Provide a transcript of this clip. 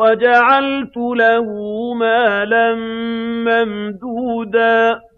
وَجَعَلْتُ لَهُ مَالًا مَّمْدُودًا